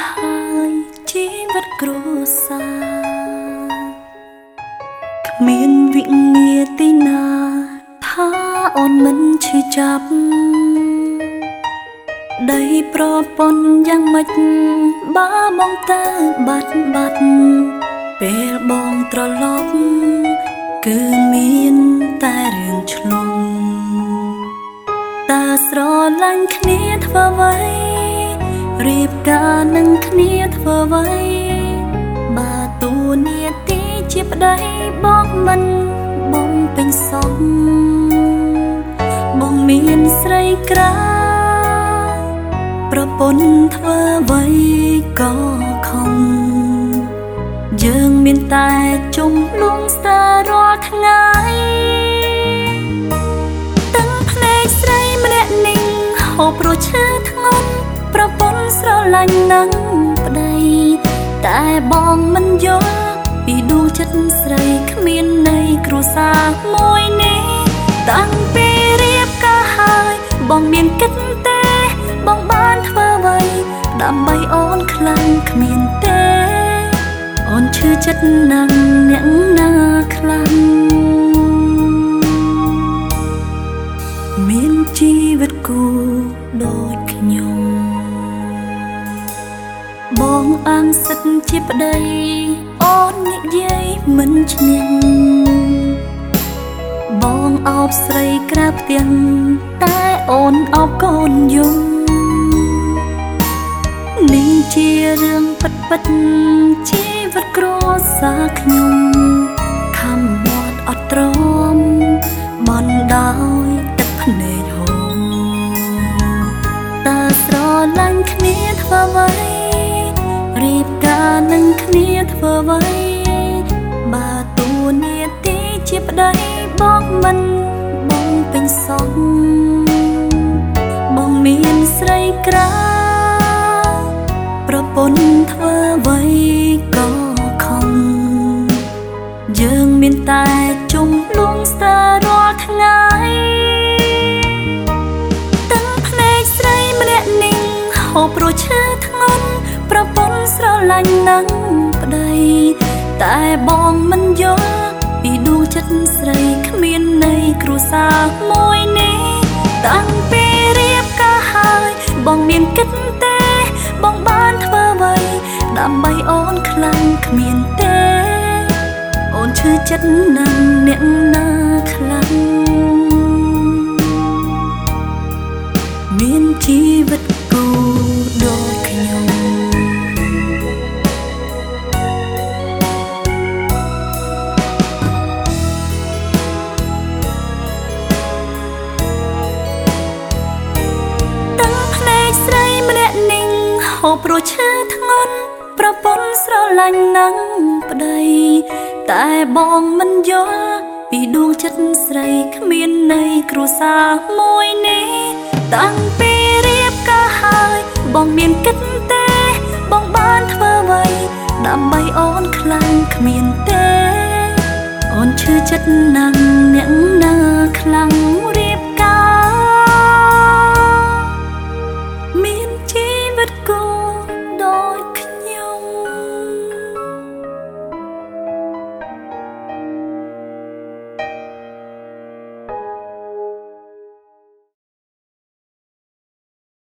អស់ហើយជីវិតគ្រួសារគ្មានវិញ្ញាទីណាថាអូនមិនឈឺចាប់ដីប្រពន្ធយ៉ាងម៉េចបើបងទៅបាត់បាត់ពេលបងត្រឡប់គឺមានតែរឿងឆ្លងតើស្រឡាញ់គ្នាធ្វើអ្វី រៀបការនឹងគ្នាធ្វើអ្វីបើទូនាទីជាប្តីបងមិនបងពេញសំបងមានស្រីក្រៅប្រពន្ធធ្វើអ្វីក៏ខំយើងមានតែជុំលងស្តារាល់ថ្ងៃទាំងភ្នែកស្រីម្នាក់នេះហូបរឈើធ្ងន់ប្រពន្ធ ស្រឡាញ់នឹងប្តីតែបងមិនយល់ពីដួងចិត្តស្រីគ្មាននៃគ្រួសារមួយនេះតាំងពីរៀបការហើយបងមានគិតទេបងបានធ្វើអ្វីដើម្បីអូនខ្លាំងគ្មានទេ អូនឈឺចិត្តណាស់អ្នកណាខ្លាំងមានជីវិតគូដូ អាងសិតជាប្តីអូននិយាយមិនឈ្នះបងអោបស្រីក្រាបទាំងតែអូនអោបកូនយំនេះជារឿងពិតពិតជីវិតគ្រួសារខ្ញុំខំមាត់អត់ទ្រាំប អ្វីបើទូនាទីជាប្តីបងមិនបងពេញសងបងមានស្រីក្រៅប្រពន្ធធ្វើអ្វីក៏ខំយើងមានតែជុំលងស្តារាល់ថ្ងៃទាំងភ្នែកស្រីម្នាក់នេះហូបរឈើធ្ងន់ប្រពន្ធស្រឡាញ់នឹង ប្តីតែបងមិនយល់ពីដួងចិត្តស្រីគ្មាននៃគ្រួសារមួយនេះតាំងពីរៀបការហើយបងមានគិតទេ បងបានធ្វើអ្វីដើម្បីអូនខ្លាំងគ្មានទេ អូនឈឺចិត្តណាស់អ្នកណាខ្លាំង ហូបរឈើធ្ងន់ប្រពន្ធស្រឡាញ់នឹងប្តី តែបងមិនយល់ពីដួងចិត្តស្រីគ្មាននៃគ្រួសារមួយនេះ តាំងពីរៀបការហើយ បងមានគិតទេ បងបានធ្វើអ្វីដើម្បីអូនខ្លាំងគ្មានទេ អូនឈឺចិត្តណាស់អ្នកណាខ្លាំង